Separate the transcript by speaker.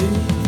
Speaker 1: You.